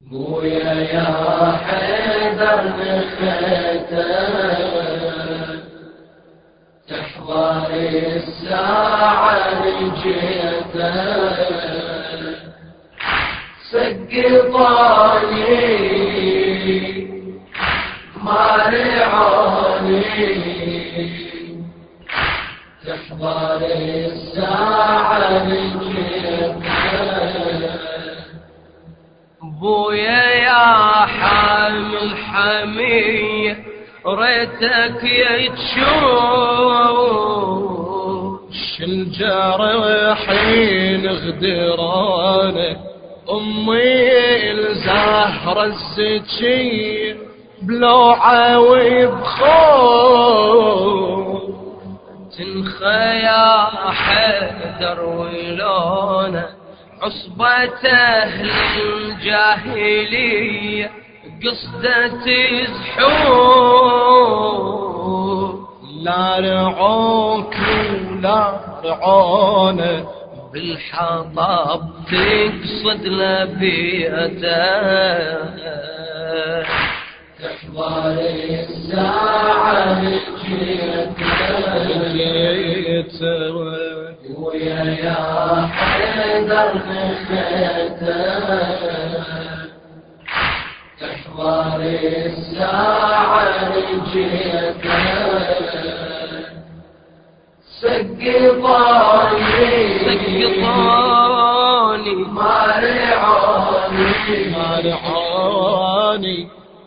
بويا يا حيدر نخيته تحضر الساعة لجيته سقطاني ما رعاني تحضر الساعة لجيته بويا يا حامل حمية ريتك يتشوش. الجرحين غدرانة أمي الزهرة الزكية بلوعة وبخوف تنخى يا حيدر ولونه عصبة أهل الجاهلية قصدة تزحون لا رعوك ولا رعونة بالحطب تقصد لبيته تحضر الساعة جيته ويا يا حيدر نخيته تحضر الساعة جيته سقطاني سقطاني ما رعاني ما رعاني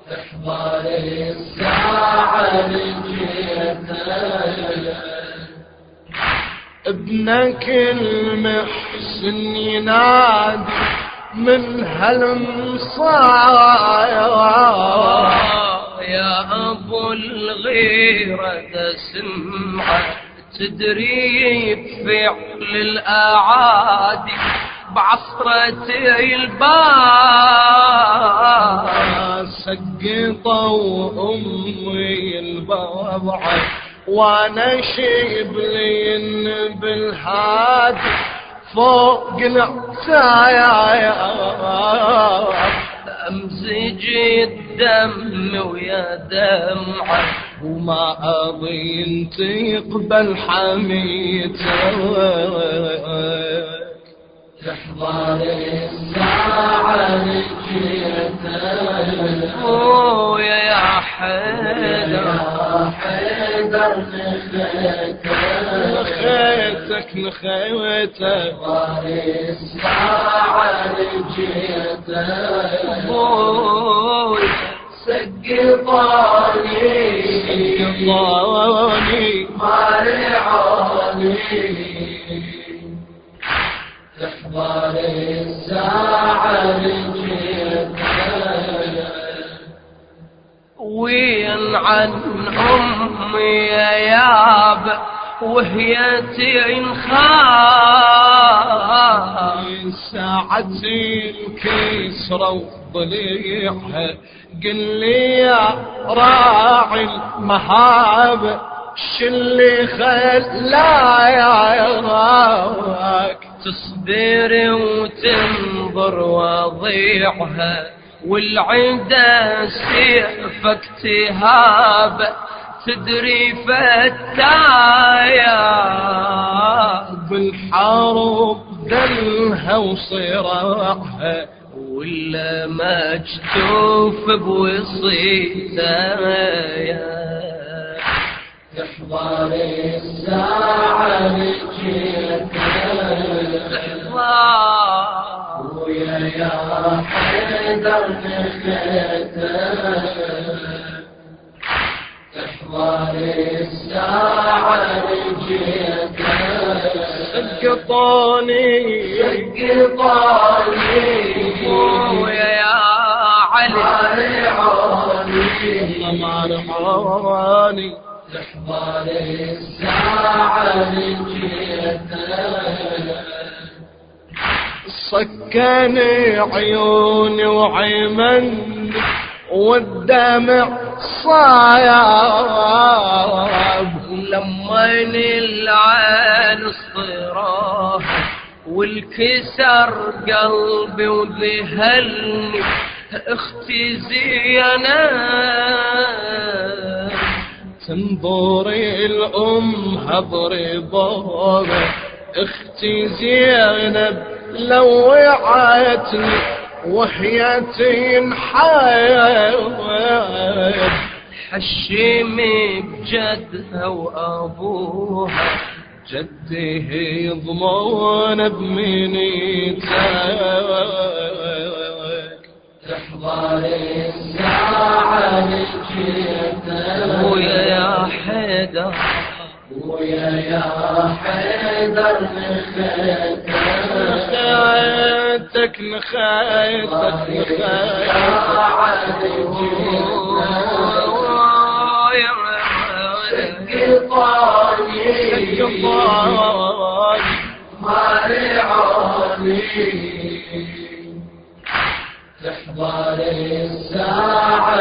تحضر الساعة جيته ابنك المحسن ينادي من هالمصايا. يا أبو الغيرة تسمع تدري بفعل الأعادي بعصرة الباب. سقطوا أمي البضعة. وأنا شبلين بالهاد فوق العتايا امزج الدم ويا دمعة وما اظن تقبل حميته تحضر الساعة لجيته يا حيدر نخيتك نخيتك. الساعة لجيته سقطاني. سقطاني. ما رعاني تحضر الساعة لجيته وين عن أمي يا ياب؟ وهي تنخاف ساعتي كسرة وضليعها قل لي يا راعي المهاب شلي خلا يا راك تصبر وتنظر وضيعها. والعدا سيفك تهاب تدري فتايا بالحرب دلها وصراعها ولا مجتوف بوصيتها تحضر الساعة لجيتها ويا يا حيدر نخيته تحضر الساعة لجيته سقطوني سقطوني ويا يا علي ما رحاني تحضر الساعة لجيته سكني عيوني وعيمني والدمع صايب. لما العين الصراخ والكسر قلبي وذهلني أختي زينب تنظري الأم هضري بابا أختي زينب لوعتني وهي تنحايد حشمي بجدها وأبوها جده يضمون بمنيتك تحضر الساعة لجيتك ويا يا حيدر. ويا يا حيدر نخيتك نخيتك نخيتك قطان مارعاني تحضر الساعة